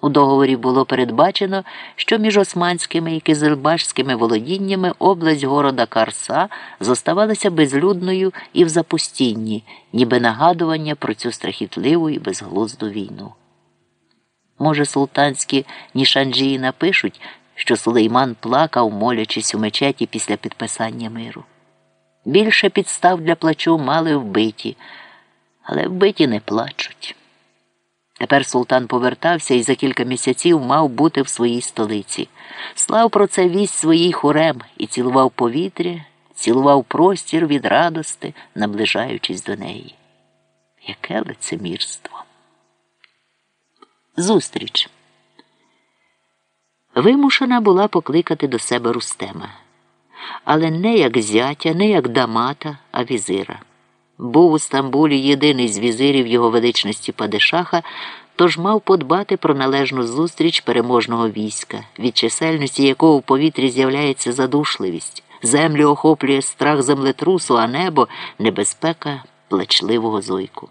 У договорі було передбачено, що між османськими і кизельбашськими володіннями область города Карса зоставалася безлюдною і в запустінні, ніби нагадування про цю страхітливу і безглузду війну. Може, султанські нішанджії напишуть, що Сулейман плакав, молячись у мечеті після підписання миру. Більше підстав для плачу мали вбиті, але вбиті не плачуть. Тепер султан повертався і за кілька місяців мав бути в своїй столиці. Слав про це вість своїй хорем і цілував повітря, цілував простір від радости, наближаючись до неї. Яке лицемірство. Зустріч. Вимушена була покликати до себе Рустема, але не як зятя, не як дамата, а візира. Був у Стамбулі єдиний з візирів його величності Падишаха, тож мав подбати про належну зустріч переможного війська, від чисельності якого в повітрі з'являється задушливість, землю охоплює страх землетрусу, а небо небезпека плачливого зойку.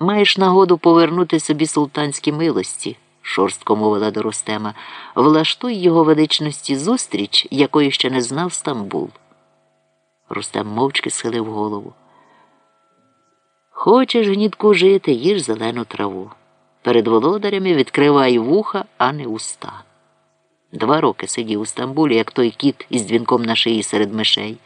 Маєш нагоду повернути собі султанські милості, шорстко мовила до Рустема, влаштуй його величності зустріч, якої ще не знав Стамбул. Рустем мовчки схилив голову. Хочеш гнітку жити, їж зелену траву. Перед володарями відкривай вуха, а не уста. Два роки сидів у Стамбулі, як той кіт із дзвінком на шиї серед мишей.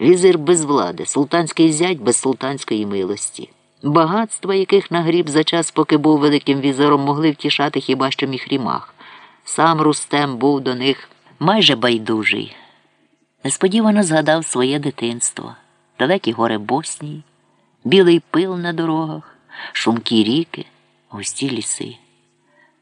Візир без влади, султанський зять без султанської милості. Багатства, яких нагріб за час, поки був великим візиром, могли втішати хіба що міхрімах. Сам Рустем був до них майже байдужий. Несподівано згадав своє дитинство, далекі гори Боснії білий пил на дорогах, шумкі ріки, густі ліси.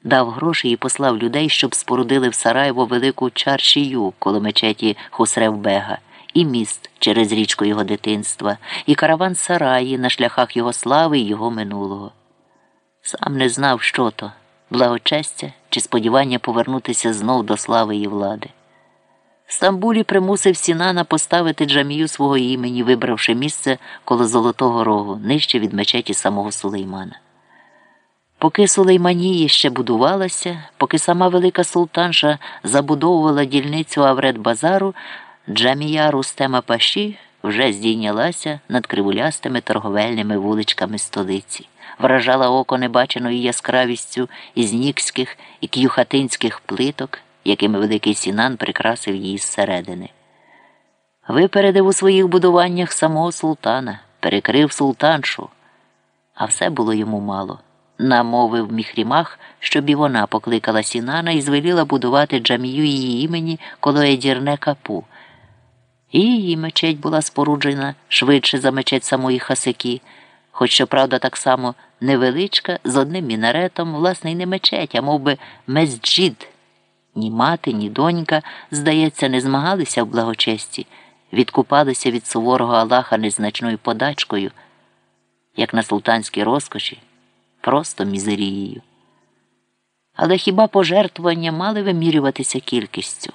Дав гроші і послав людей, щоб спорудили в Сараєво велику чаршію коло мечеті Хусревбега, і міст через річку його дитинства, і караван Сараї на шляхах його слави і його минулого. Сам не знав, що то благочестя чи сподівання повернутися знов до слави і влади. Стамбулі примусив Сінана поставити джамію свого імені, вибравши місце коло Золотого Рогу, нижче від мечеті самого Сулеймана. Поки Сулейманії ще будувалася, поки сама велика султанша забудовувала дільницю Авред Базару, джамія Рустема Паші вже здійнялася над кривулястими торговельними вуличками столиці, вражала око небаченою яскравістю із нікських і к'юхатинських плиток якими великий Сінан прикрасив її зсередини. Випередив у своїх будуваннях самого султана, перекрив султаншу, а все було йому мало. Намовив міхрімах, щоб і вона покликала Сінана і звеліла будувати джамію її імені коло Едірне капу. І її мечеть була споруджена швидше за мечеть самої Хасики, хоч, щоправда, так само невеличка, з одним мінаретом, власне, й не мечеть, а мов би, мезджід. Ні мати, ні донька, здається, не змагалися в благочесті, відкупалися від суворого Аллаха незначною подачкою, як на султанській розкоші, просто мізерією. Але хіба пожертвування мали вимірюватися кількістю?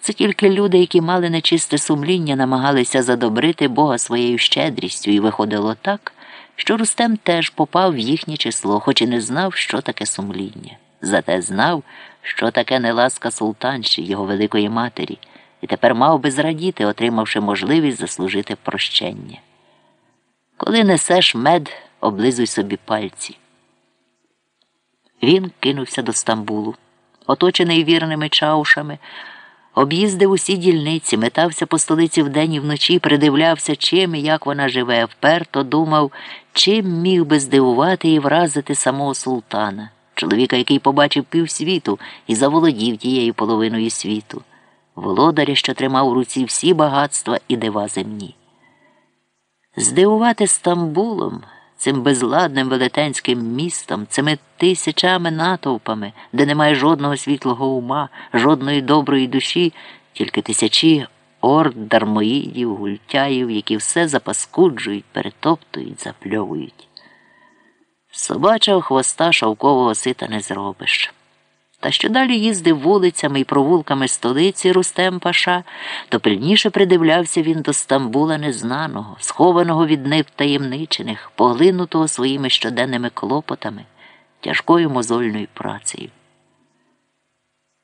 Це тільки люди, які мали нечисте сумління, намагалися задобрити Бога своєю щедрістю, і виходило так, що Рустем теж попав в їхнє число, хоч і не знав, що таке сумління. Зате знав, що таке неласка султанші, його великої матері, і тепер мав би зрадіти, отримавши можливість заслужити прощення. Коли несеш мед, облизуй собі пальці. Він кинувся до Стамбулу, оточений вірними чаушами, об'їздив усі дільниці, метався по столиці вдень і вночі, придивлявся, чим і як вона живе, вперто думав, чим міг би здивувати і вразити самого султана чоловіка, який побачив півсвіту і заволодів тією половиною світу, володаря, що тримав у руці всі багатства і дива земні. Здивувати Стамбулом, цим безладним велетенським містом, цими тисячами натовпами, де немає жодного світлого ума, жодної доброї душі, тільки тисячі орд дармоїдів, гультяїв, які все запаскуджують, перетоптують, запльовують. Собачого хвоста шовкового сита не зробиш. Та що далі їздив вулицями і провулками столиці Рустем Паша, то пильніше придивлявся він до Стамбула незнаного, схованого від них таємничених, поглинутого своїми щоденними клопотами, тяжкою мозольною працею.